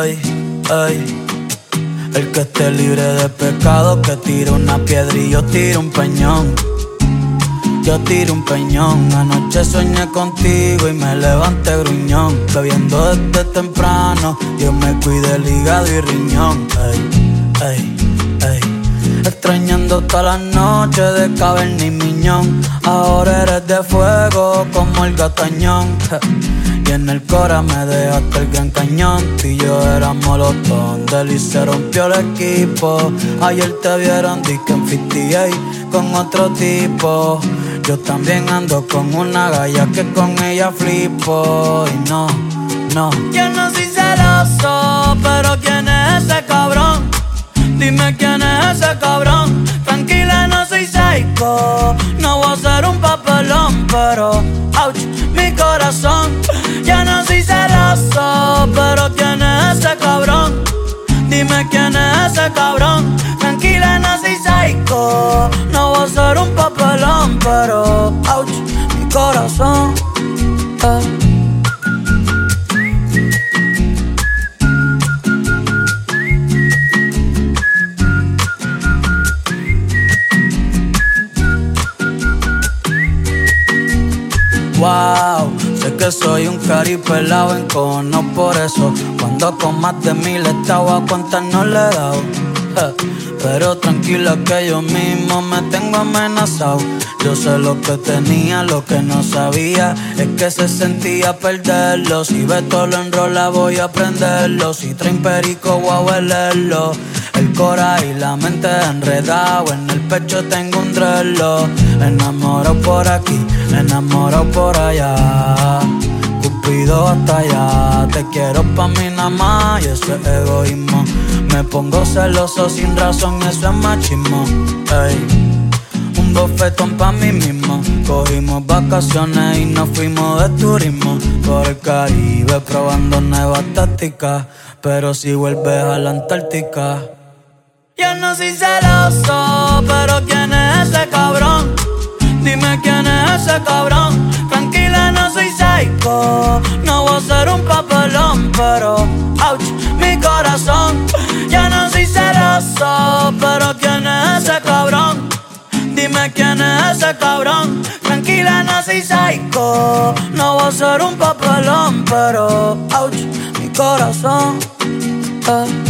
ay, ay. El que esté libre de pecado, que tire una piedra y yo tiro un peñón. Yo tiro un peñón, anoche soñé contigo y me levanté gruñón. Bebiendo desde temprano, Dios me cuide el hígado y riñón. Ay, ay, ay. Extrañando todas las noches de caverna y miñón. Ahora eres de fuego como el gatañón. Y en el cora me dejaste el gran cañón. Tú y yo éramos los tontos y se rompió el equipo. Ayer te vieron disque en 58 con otro tipo. Yo también ando con una galla que con ella flipo. Y no, no. Yo no soy celoso, pero ¿quién es ese cabrón? Dime quién es ese cabrón. Tranquila, no soy psycho. No voy a ser un papelón, pero ouch, mi corazón. Ya no soy celoso, pero ¿quién es ese cabrón? Dime quién es ese cabrón. Tranquila, no soy psycho. No voy a ser un papelón, pero ouch, mi corazón. eh. Wow, sé que soy un cari pelado en cono por eso. Cuando con más de mil estaba a cuentas no le he dado. Pero tranquila que yo mismo me tengo amenazado. Yo sé lo que tenía, lo que no sabía es que se sentía perderlo. Si Beto lo enrola voy a prenderlo. Si traen perico voy a huelerlo. El cora y la mente enredado, en el pecho tengo un drelo. Enamorado por aquí, enamorado por allá. Cupido hasta allá, te quiero pa' mí nada más y eso es egoísmo. Me pongo celoso sin razón, eso es machismo. Ey. Un bofetón pa' mí mismo. Cogimos vacaciones y nos fuimos de turismo por el Caribe probando nuevas tácticas. Pero si vuelves a la Antártica. Yo no soy celoso, pero ¿quién es ese cabrón? Dime quién es ese cabrón. Tranquila, no soy psycho. No voy a ser un papelón, pero ouch, mi corazón. Yo no soy celoso, pero ¿quién es ese cabrón? Dime quién es ese cabrón. Tranquila, no soy psycho. No voy a ser un papelón, pero ouch, mi corazón. eh.